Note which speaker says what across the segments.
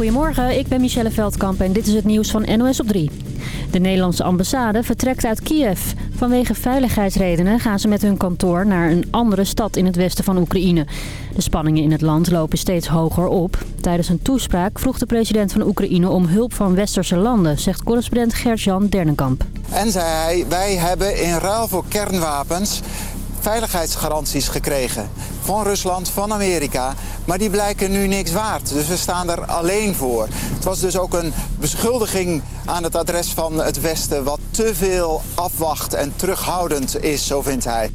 Speaker 1: Goedemorgen, ik ben Michelle Veldkamp en dit is het nieuws van NOS op 3. De Nederlandse ambassade vertrekt uit Kiev. Vanwege veiligheidsredenen gaan ze met hun kantoor naar een andere stad in het westen van Oekraïne. De spanningen in het land lopen steeds hoger op. Tijdens een toespraak vroeg de president van Oekraïne om hulp van westerse landen, zegt correspondent Gert-Jan Dernenkamp.
Speaker 2: En zei hij, wij hebben in ruil voor kernwapens veiligheidsgaranties gekregen. Van Rusland, van Amerika. Maar die blijken nu niks waard. Dus we staan er alleen voor. Het was dus ook een beschuldiging aan het adres van het Westen... wat te veel afwacht en terughoudend is, zo vindt hij.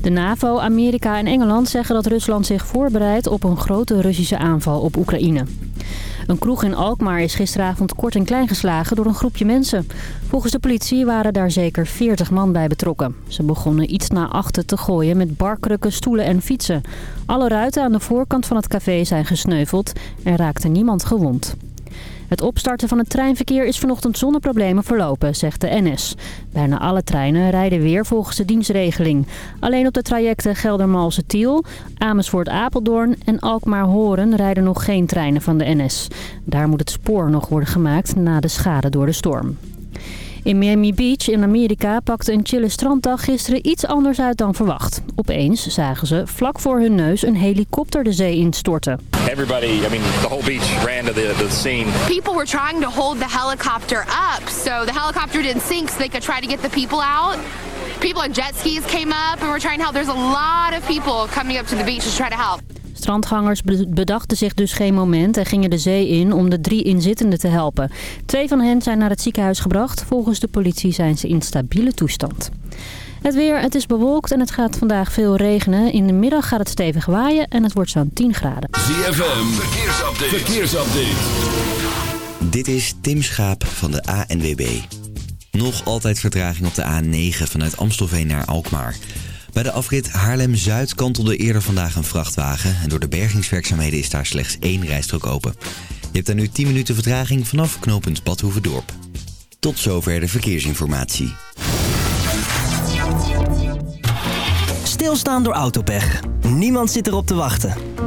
Speaker 1: De NAVO, Amerika en Engeland zeggen dat Rusland zich voorbereidt op een grote Russische aanval op Oekraïne. Een kroeg in Alkmaar is gisteravond kort en klein geslagen door een groepje mensen. Volgens de politie waren daar zeker 40 man bij betrokken. Ze begonnen iets naar achter te gooien met barkrukken, stoelen en fietsen. Alle ruiten aan de voorkant van het café zijn gesneuveld en raakte niemand gewond. Het opstarten van het treinverkeer is vanochtend zonder problemen verlopen, zegt de NS. Bijna alle treinen rijden weer volgens de dienstregeling. Alleen op de trajecten Geldermalsen-Tiel, Amersfoort-Apeldoorn en Alkmaar-Horen rijden nog geen treinen van de NS. Daar moet het spoor nog worden gemaakt na de schade door de storm. In Miami Beach in Amerika pakte een chille stranddag gisteren iets anders uit dan verwacht. Opeens zagen ze vlak voor hun neus een helikopter de zee instorten.
Speaker 3: Everybody, I mean, the whole beach ran to the, the scene.
Speaker 4: People were trying to hold the helicopter up so the helicopter didn't sink so they could try to get the people out. People on jet skis came up and were trying to help. There's a lot of people coming up to the beach to try to help.
Speaker 1: Strandgangers bedachten zich dus geen moment en gingen de zee in om de drie inzittenden te helpen. Twee van hen zijn naar het ziekenhuis gebracht. Volgens de politie zijn ze in stabiele toestand. Het weer, het is bewolkt en het gaat vandaag veel regenen. In de middag gaat het stevig waaien en het wordt zo'n 10 graden.
Speaker 5: ZFM, verkeersupdate. verkeersupdate.
Speaker 6: Dit is Tim Schaap van de ANWB. Nog altijd vertraging op de A9 vanuit Amstelveen naar Alkmaar. Bij de afrit Haarlem-Zuid kantelde eerder vandaag een vrachtwagen... en door de bergingswerkzaamheden is daar slechts één rijstrook open. Je hebt daar nu 10 minuten vertraging vanaf knooppunt Badhoevedorp. Tot zover de verkeersinformatie.
Speaker 7: Stilstaan door autopech. Niemand zit erop te wachten.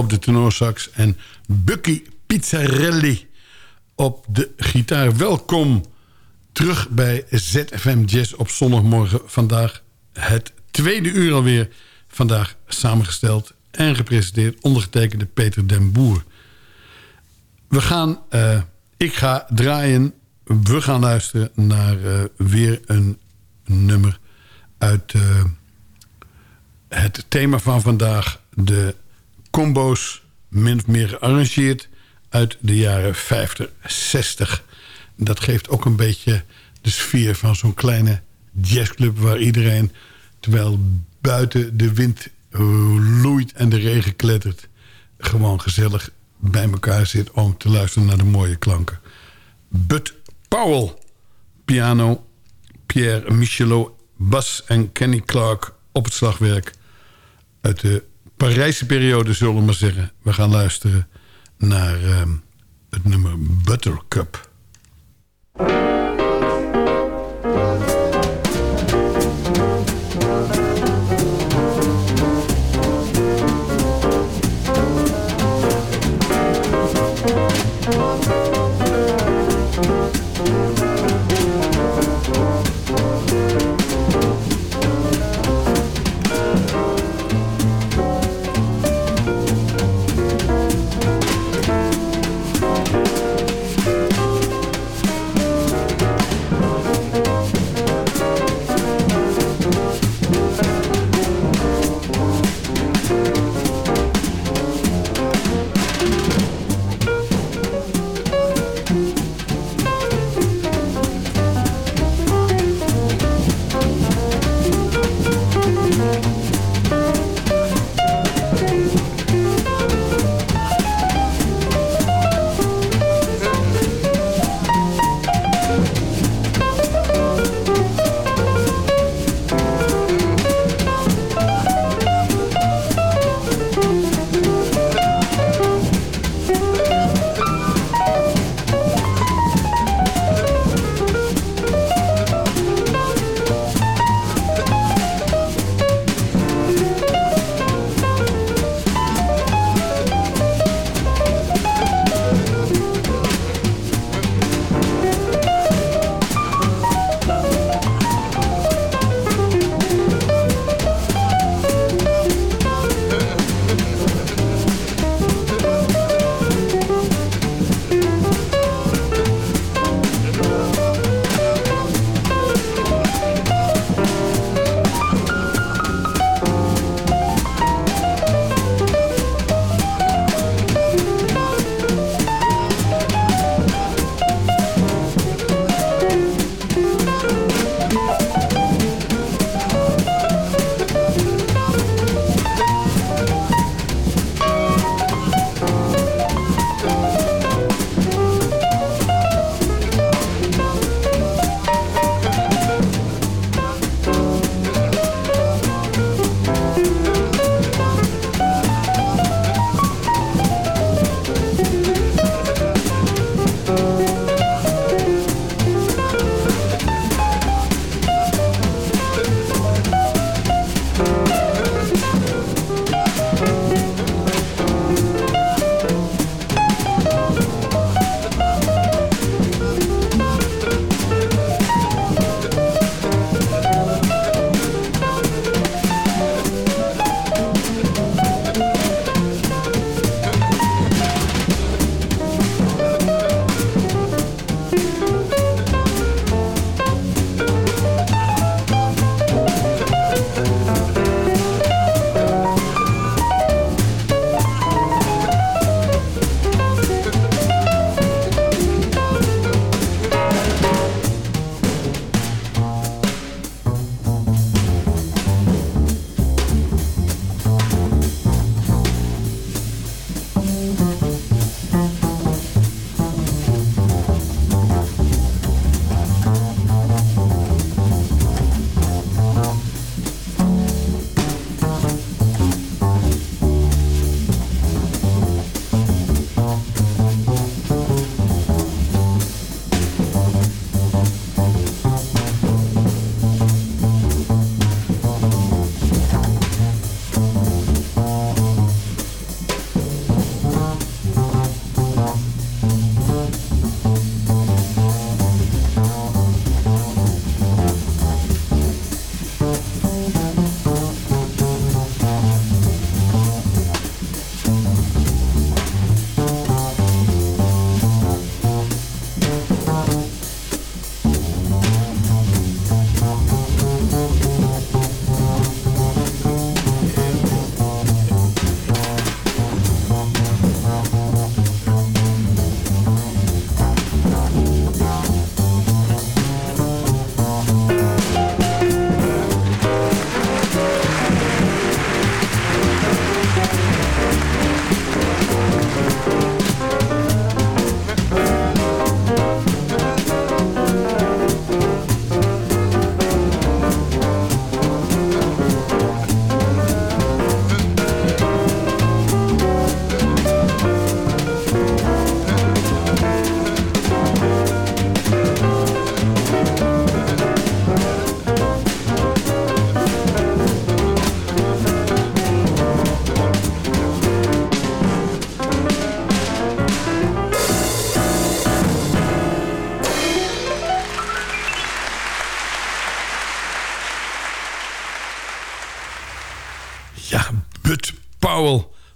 Speaker 8: Op de tenorsax... en Bucky Pizzarelli op de gitaar. Welkom terug bij ZFM Jazz op zondagmorgen. Vandaag het tweede uur alweer. Vandaag samengesteld en gepresenteerd ondergetekende Peter den Boer. We gaan, uh, ik ga draaien, we gaan luisteren naar uh, weer een nummer uit uh, het thema van vandaag. De combo's, min of meer gearrangeerd uit de jaren 50, 60. Dat geeft ook een beetje de sfeer van zo'n kleine jazzclub... waar iedereen, terwijl buiten de wind loeit en de regen klettert... gewoon gezellig bij elkaar zit om te luisteren naar de mooie klanken. Bud Powell, piano, Pierre Michelot, bas en Kenny Clark op het slagwerk. Uit de Parijse periode, zullen we maar zeggen. We gaan luisteren naar uh, het nummer Buttercup.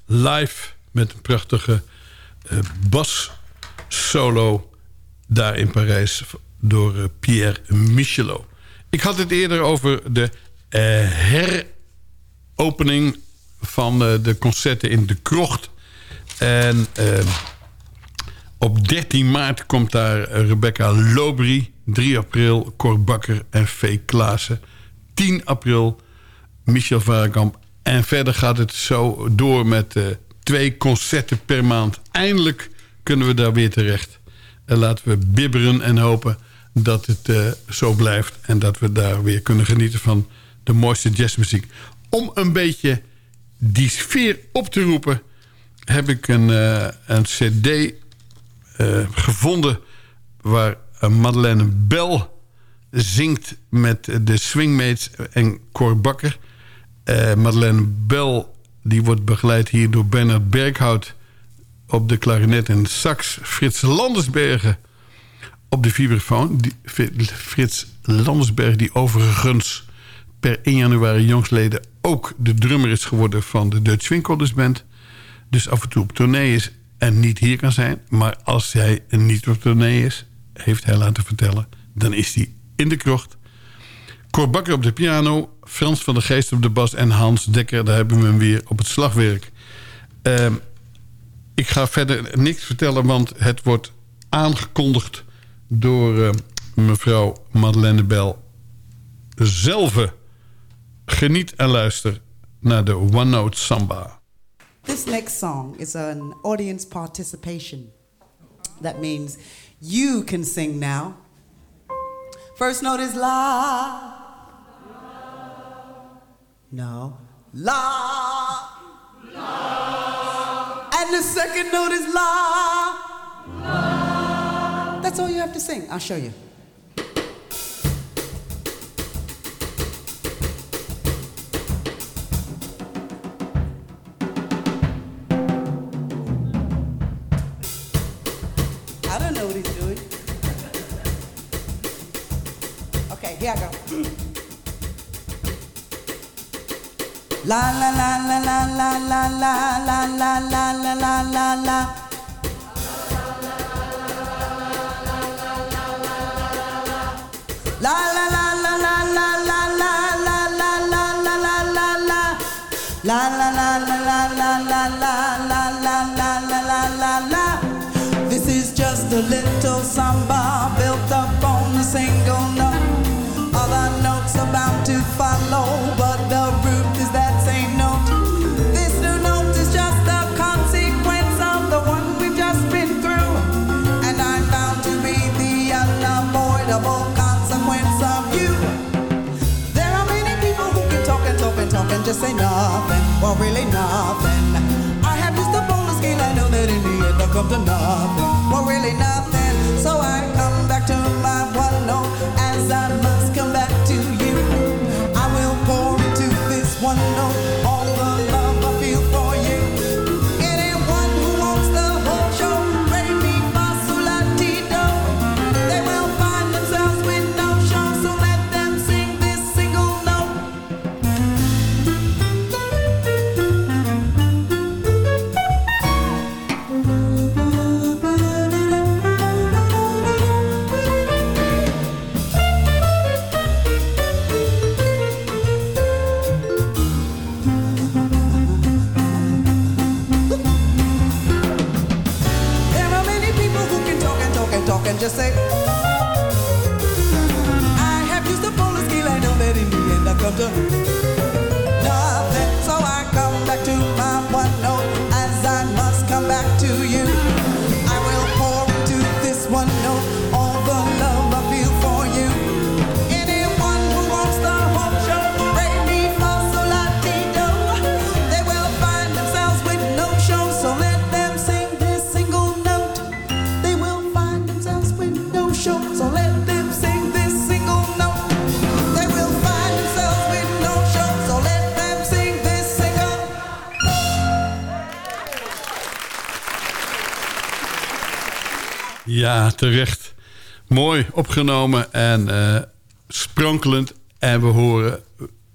Speaker 8: Live met een prachtige uh, bas solo daar in Parijs door uh, Pierre Michelot. Ik had het eerder over de uh, heropening van de concerten in de Krocht. En op 13 maart komt daar Rebecca Lobry. 3 april Cor Bakker en V. Klaassen. 10 april Michel Varenkamp. En verder gaat het zo door met uh, twee concerten per maand. Eindelijk kunnen we daar weer terecht. En laten we bibberen en hopen dat het uh, zo blijft. En dat we daar weer kunnen genieten van de mooiste jazzmuziek. Om een beetje die sfeer op te roepen... heb ik een, uh, een cd gevonden... waar Madeleine Bell zingt met de Swingmates en Cor Bakker. Uh, Madeleine Bell die wordt begeleid hier door Bernard Berghout op de klarinet en sax. Frits Landersbergen op de vibrafoon. Frits Landersberg die overigens per 1 januari jongsleden ook de drummer is geworden van de Dutch Swing Band. Dus af en toe op tournee is en niet hier kan zijn. Maar als hij niet op tournee is, heeft hij laten vertellen... dan is hij in de krocht. Cor Bakker op de piano, Frans van der Geest op de bas... en Hans Dekker, daar hebben we hem weer op het slagwerk. Uh, ik ga verder niks vertellen, want het wordt aangekondigd... door uh, mevrouw Madeleine Bel zelf. Geniet en luister naar de One Note Samba.
Speaker 9: This next song is an audience participation. That means you can sing now. First note is la. No. La. La. And the second note is la. la. That's all you have to sing. I'll show you. La la la la la la la la la la la la la la la. La la la la la la la la la la la la la la la. La la la la la la la la la la la la la la la. This is just a little samba just say nothing, well, really nothing. I have just a bonus skill, I know that in the end I'll come to nothing, well, really nothing.
Speaker 8: Ja, terecht. Mooi opgenomen en eh, sprankelend. En we horen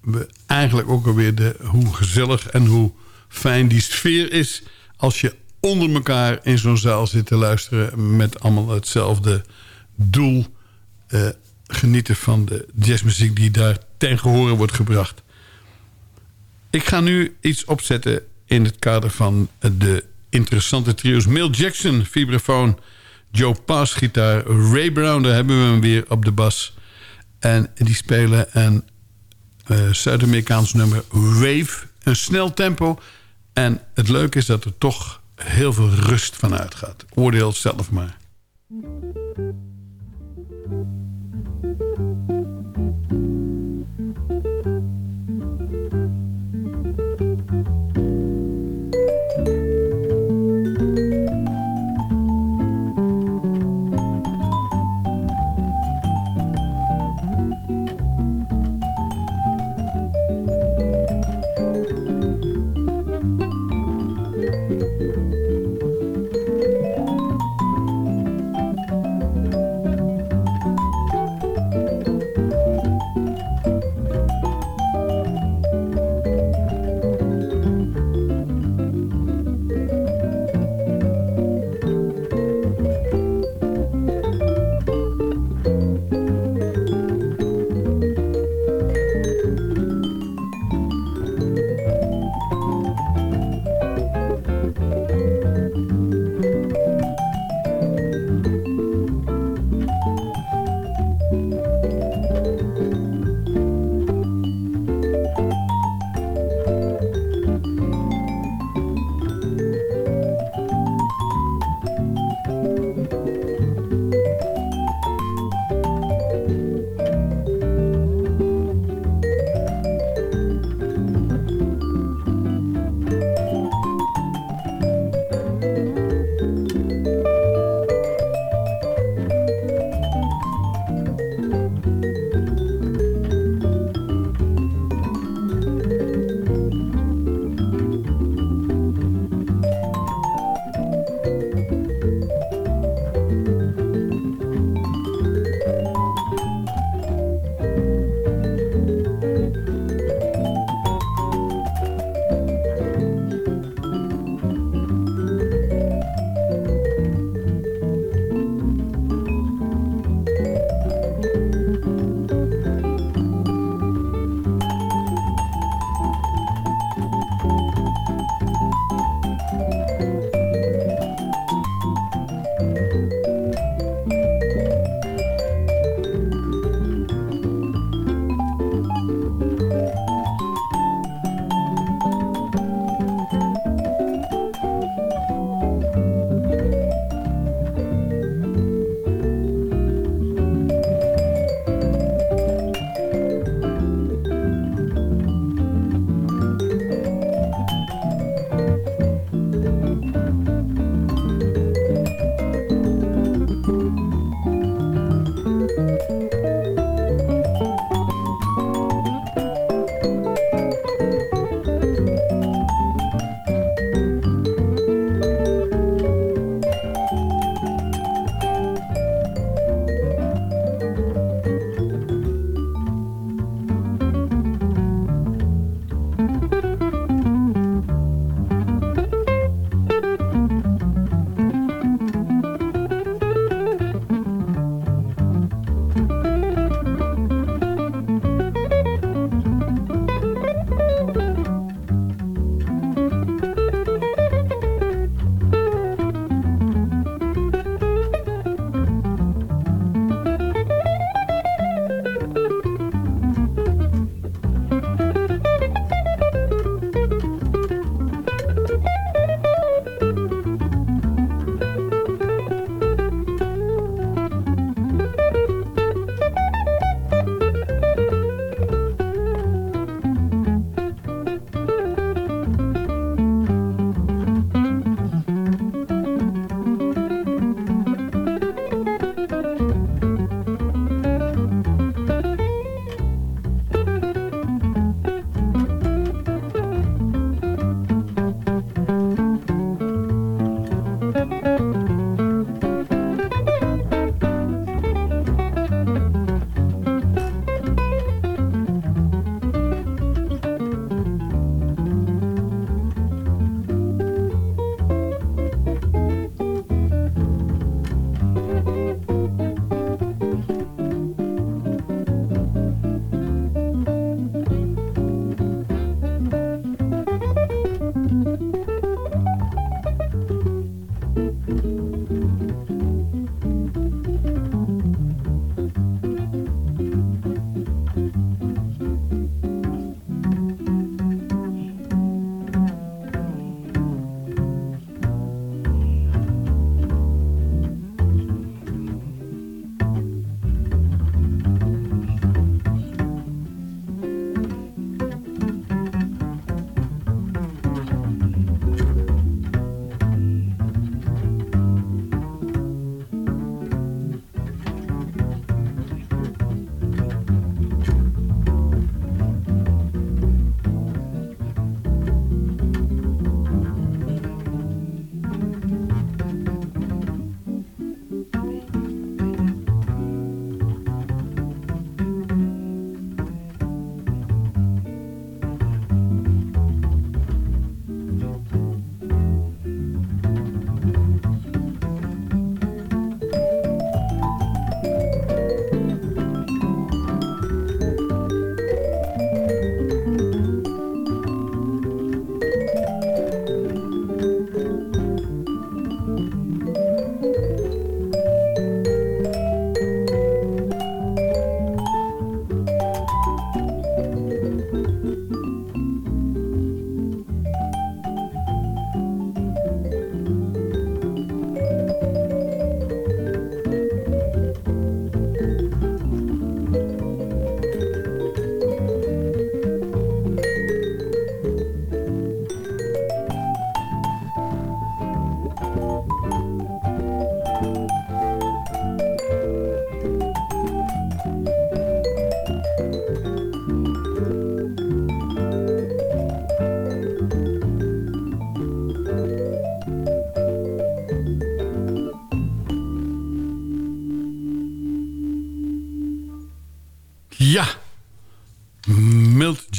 Speaker 8: we eigenlijk ook alweer de, hoe gezellig en hoe fijn die sfeer is... als je onder elkaar in zo'n zaal zit te luisteren... met allemaal hetzelfde doel... Uh, genieten van de jazzmuziek die daar ten gehore wordt gebracht. Ik ga nu iets opzetten in het kader van de interessante trio's. Mill Jackson, vibrafoon, Joe Pass, gitaar, Ray Brown, daar hebben we hem weer op de bas. En die spelen een uh, Zuid-Amerikaans nummer Wave, een snel tempo. En het leuke is dat er toch heel veel rust van uitgaat. Oordeel zelf maar.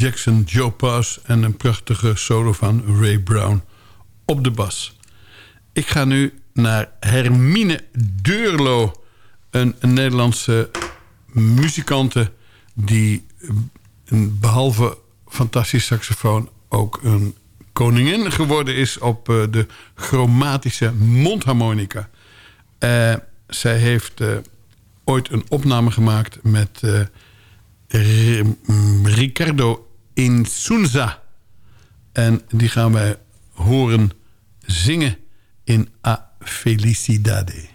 Speaker 10: Jackson, Joe Pass en een prachtige solo van Ray Brown op de bas. Ik ga nu naar Hermine Deurlo, een, Nederlandse muzikante... die eh, behalve fantastisch saxofoon ook een koningin geworden is... op eh, de chromatische mondharmonica. Uh, zij heeft uh, ooit een opname gemaakt met uh, Ricardo Insunza. En die gaan wij horen zingen in A Felicidade.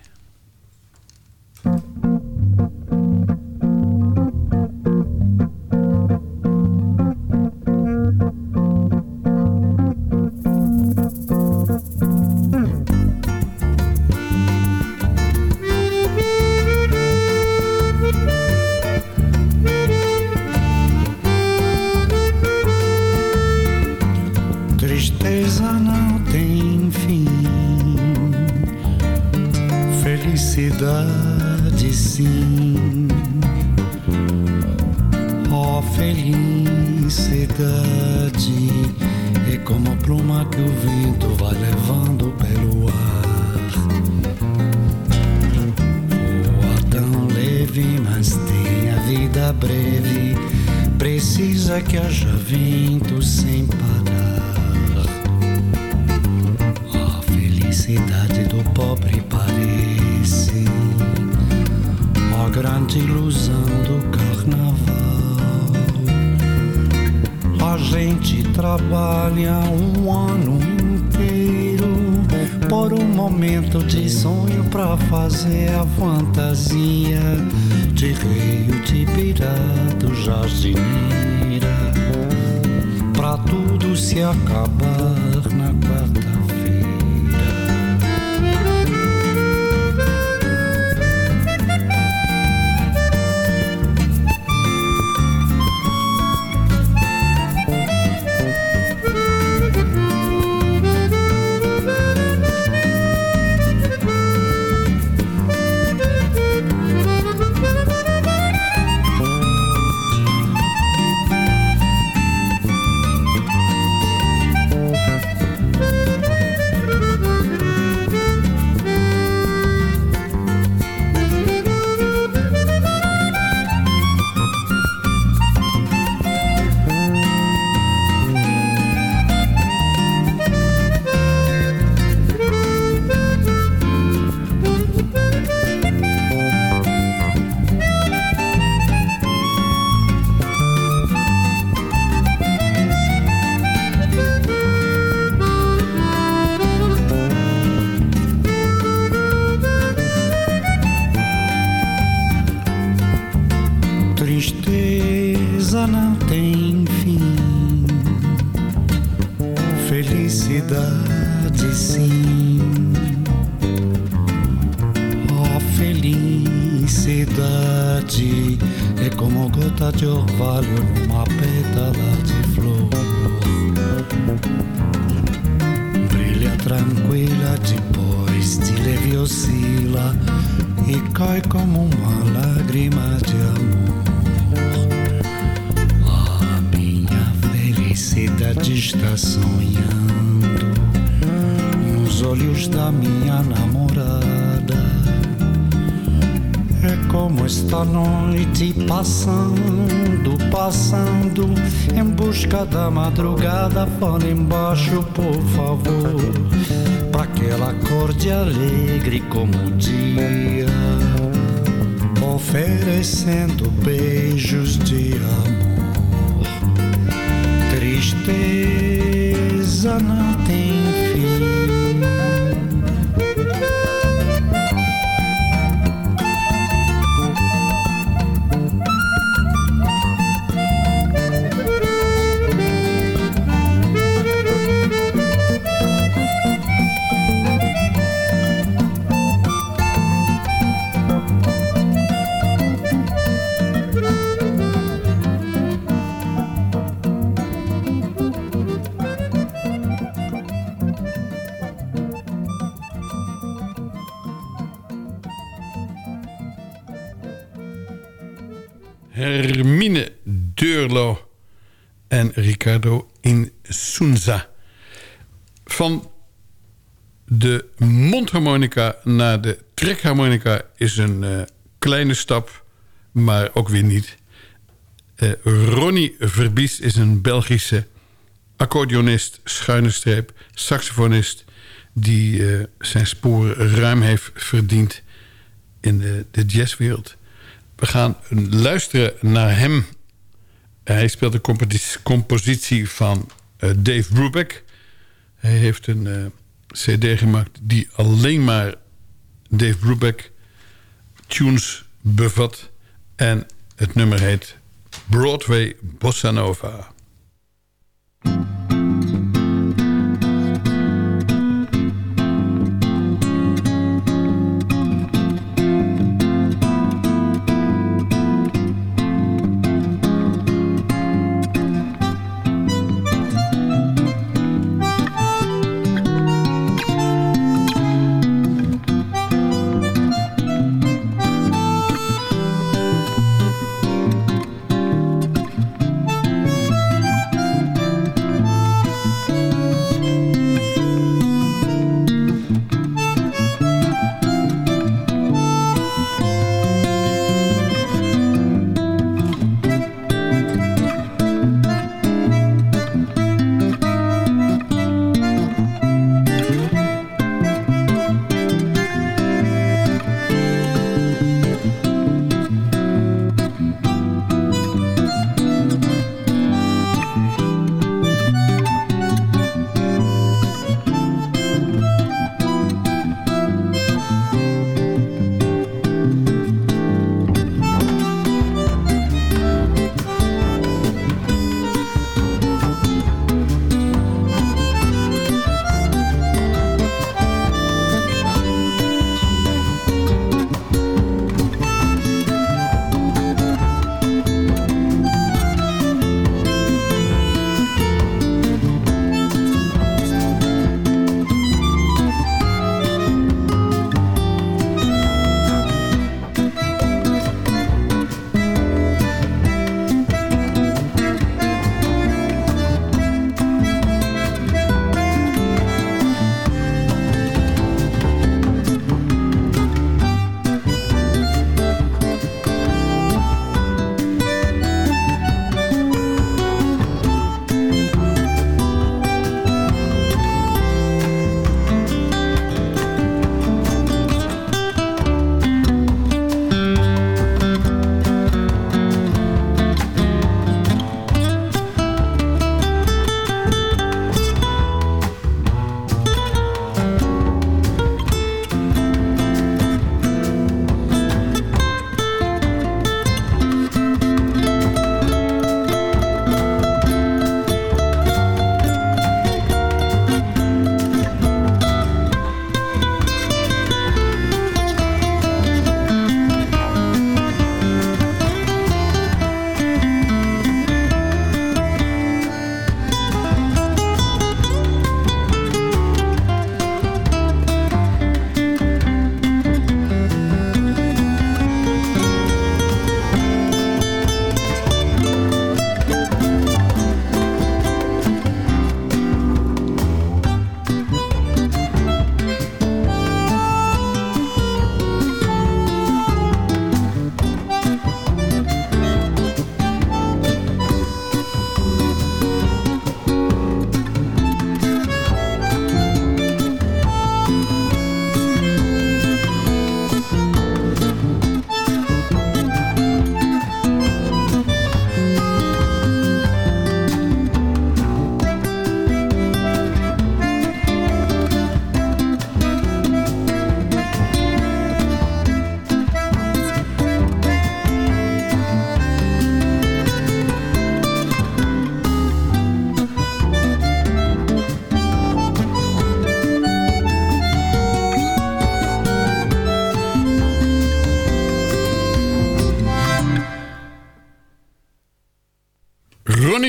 Speaker 11: Passando, passando em busca da madrugada. Fala embaixo, por favor, para que ela acorde alegre como o dia, oferecendo beijos de amor. Tristeza não tem fim.
Speaker 8: Ricardo Insunza. Van de mondharmonica naar de trekharmonica is een uh, kleine stap, maar ook weer niet. Uh, Ronnie Verbies is een Belgische accordeonist, schuine streep, saxofonist... die uh, zijn sporen ruim heeft verdiend in de jazzwereld. We gaan luisteren naar hem. Hij speelt de compositie van uh, Dave Brubeck. Hij heeft een uh, cd gemaakt die alleen maar Dave Brubeck tunes bevat. En het nummer heet Broadway Bossa Nova.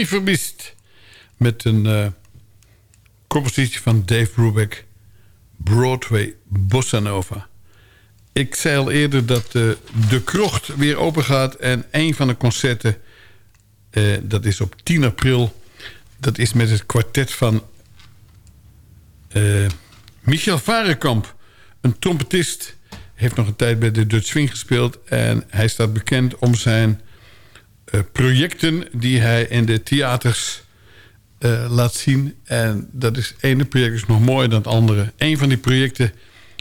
Speaker 8: Verbiest. Met een uh, compositie van Dave Brubeck. Broadway Bossa Nova. Ik zei al eerder dat uh, de krocht weer open gaat. En een van de concerten, uh, dat is op 10 april. Dat is met het kwartet van Michel Varenkamp. Een trompetist. Heeft nog een tijd bij de Dutch Swing gespeeld. En hij staat bekend om zijn projecten die hij in de theaters laat zien. En dat is, ene project is nog mooier dan het andere. Een van die projecten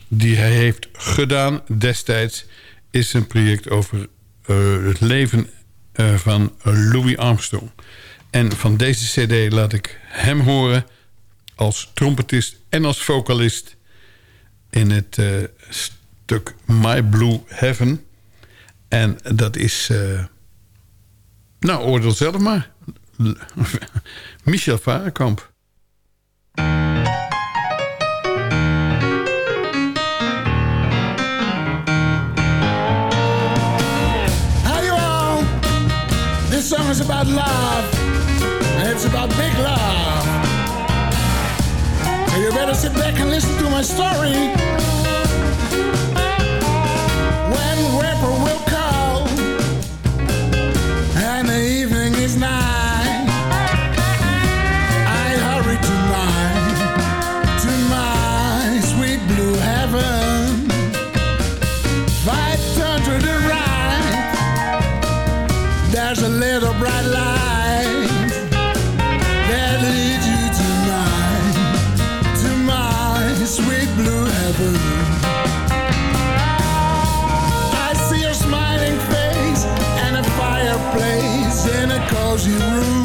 Speaker 8: die hij heeft gedaan destijds... is een project over uh, het leven van Louis Armstrong. En van deze cd laat ik hem horen als trompetist en als vocalist... in het stuk My Blue Heaven. En dat is... nou, oordeel zelf maar. Michel Varenkamp.
Speaker 12: This song is about love, and it's about big love. So you better sit back and listen to my story. A little bright light that leads you to my, to my sweet blue heaven. I see your smiling face and a fireplace in a cozy room.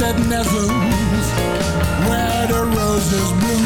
Speaker 12: Desert nezzles where the roses bloom.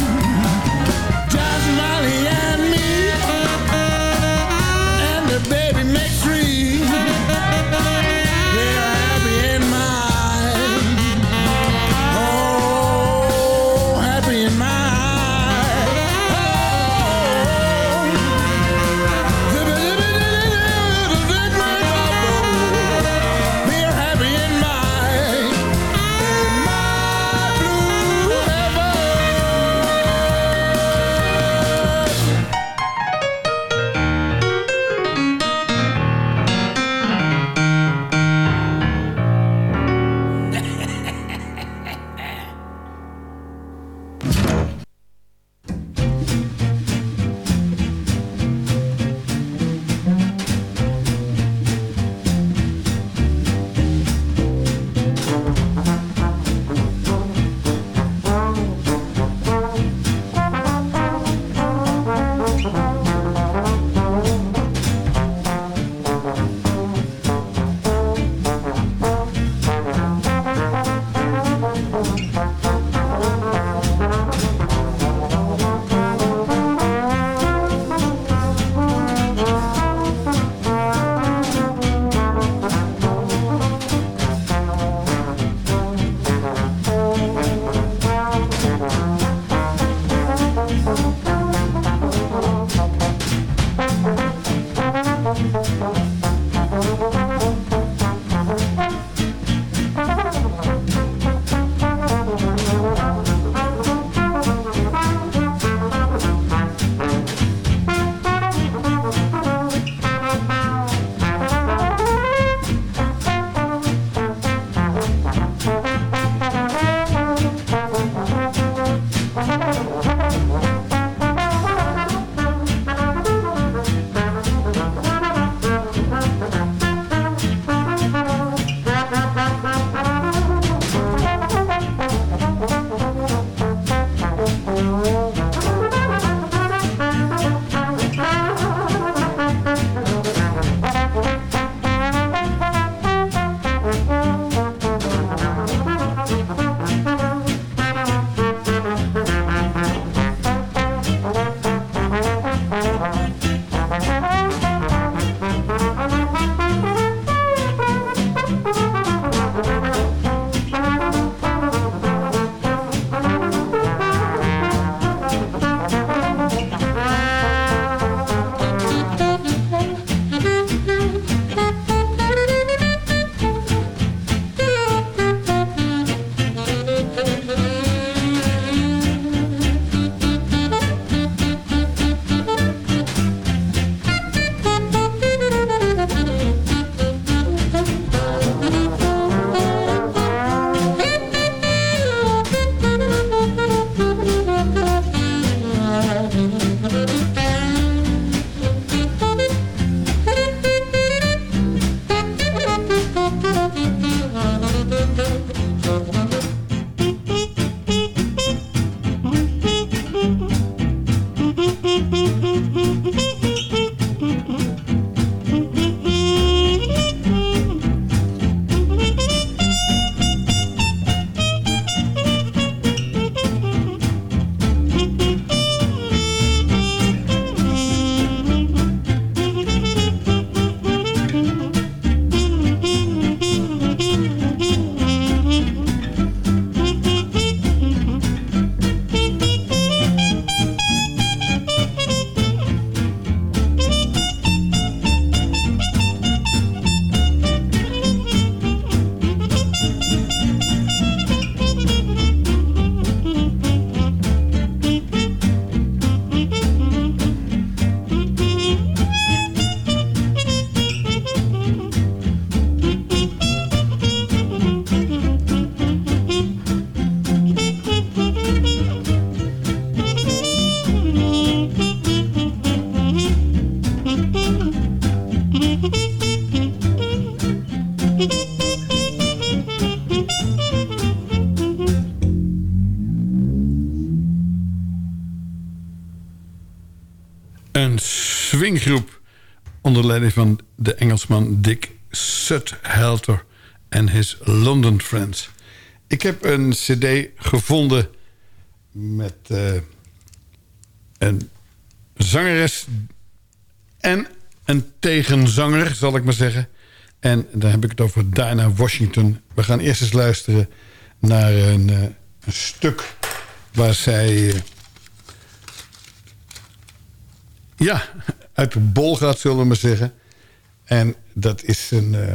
Speaker 8: Leiding van de Engelsman Dick Suthelter en his London Friends. Ik heb een cd gevonden met uh, een zangeres en een tegenzanger, zal ik maar zeggen. En dan heb ik het over Dinah Washington. We gaan eerst eens luisteren naar een, uh, een stuk waar zij... Uh, ja, uit de bol gaat, zullen we maar zeggen. En dat is een... Uh,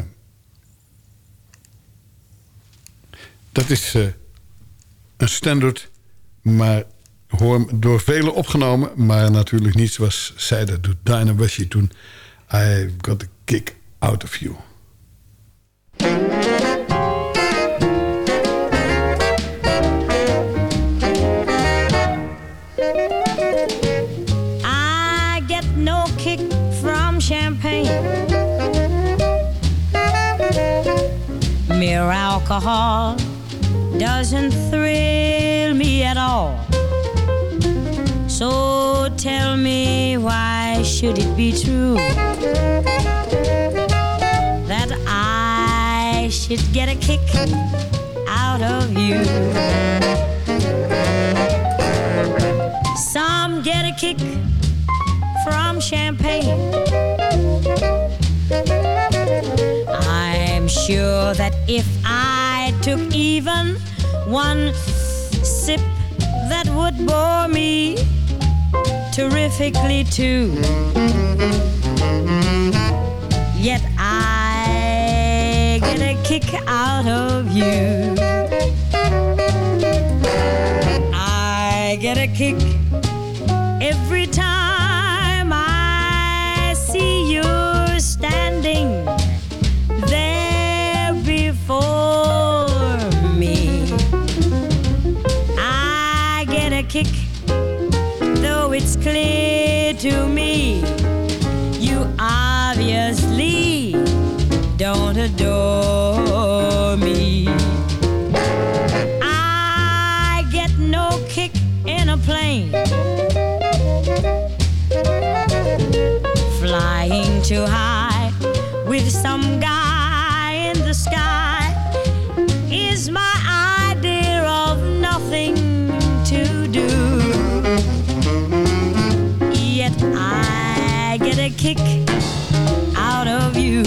Speaker 8: dat is uh, een standard, maar hoor door velen opgenomen... maar natuurlijk niet zoals zij dat doet. Dinah Washington, I got a kick out of you.
Speaker 13: Alcohol doesn't thrill me at all. So tell me why should it be true that I should get a kick out of you? Some get a kick from champagne. Sure that if I took even one sip, that would bore me terrifically too. Yet I get a kick out of you. I get a kick it's clear to me you obviously don't adore me. I get no kick in a plane. Flying too high with some guy in the sky is my idea of nothing kick out of you.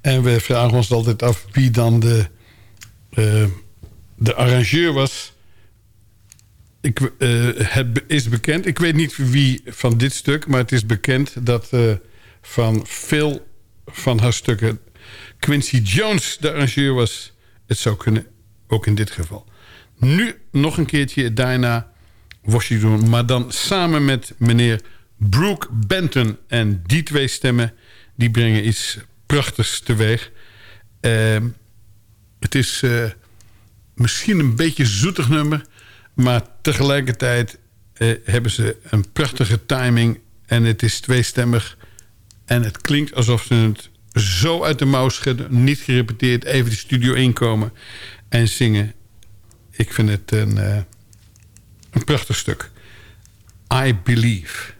Speaker 8: En we vragen ons altijd af wie dan de, eh, de arrangeur was. Ik, eh, het is bekend, ik weet niet wie van dit stuk... maar het is bekend dat eh, van veel van haar stukken... Quincy Jones de arrangeur was. Het zou kunnen, ook in dit geval. Nu nog een keertje Diana Washington... maar dan samen met meneer Brooke Benton. En die twee stemmen die brengen iets prachtigs teweeg. Ehm, het is eh, misschien een beetje zoetig nummer... maar tegelijkertijd eh, hebben ze een prachtige timing... en het is tweestemmig en het klinkt alsof ze het zo uit de mouw schudden... niet gerepeteerd, even de studio inkomen en zingen. Ik vind het een, eh, een prachtig stuk. I Believe.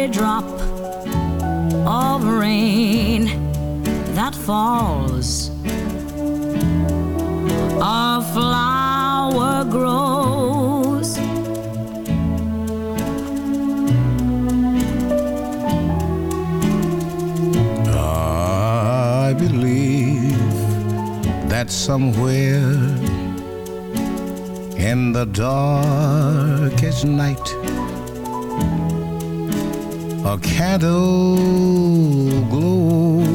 Speaker 13: Every drop of rain that falls, a flower grows.
Speaker 14: I believe that somewhere in the darkest night a candle glows.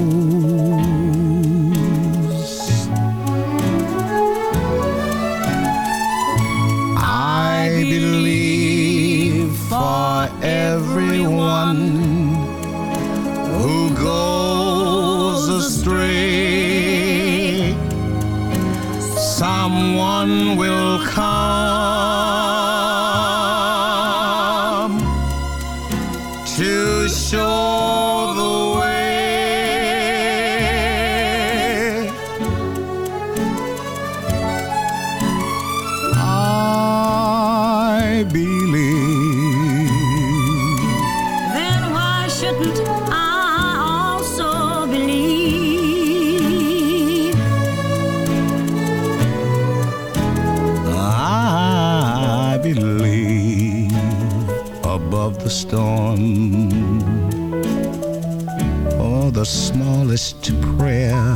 Speaker 14: Smallest prayer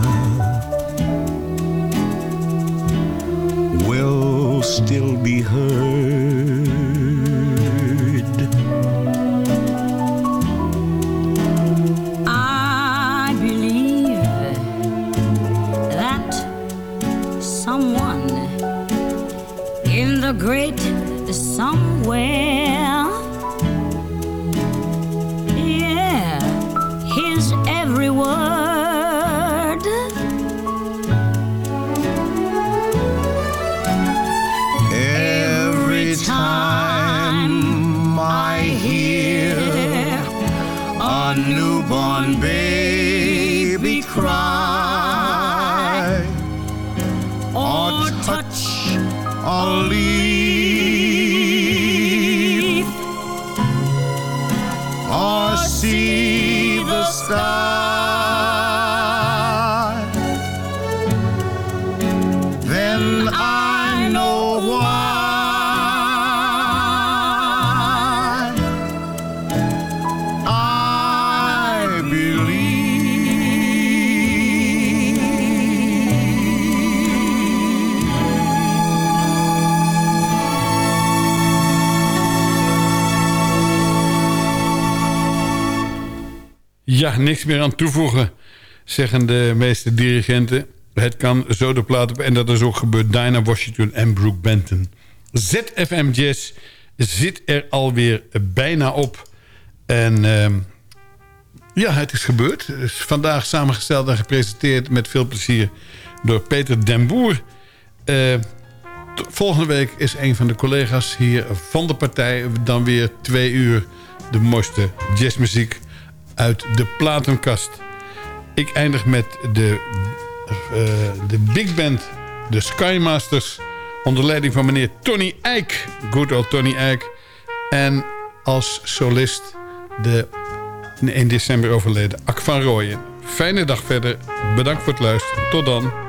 Speaker 14: will still be heard.
Speaker 13: I believe that someone in the great somewhere,
Speaker 8: niks meer aan toevoegen, zeggen de meeste dirigenten. Het kan zo de plaat op. En dat is ook gebeurd. Dinah Washington en Brooke Benton. ZFM Jazz zit er alweer bijna op. En ehm, ja, het is gebeurd. Vandaag samengesteld en gepresenteerd met veel plezier door Peter den Boer. Eh, volgende week is een van de collega's hier van de partij... dan weer twee uur de mooiste jazzmuziek uit de platenkast. Ik eindig met de, eh, de big band, de Skymasters... onder leiding van meneer Tony Eijk. Good old Tony Eijk. En als solist de in december overleden Ak van Rooyen. Fijne dag verder. Bedankt voor het luisteren. Tot dan.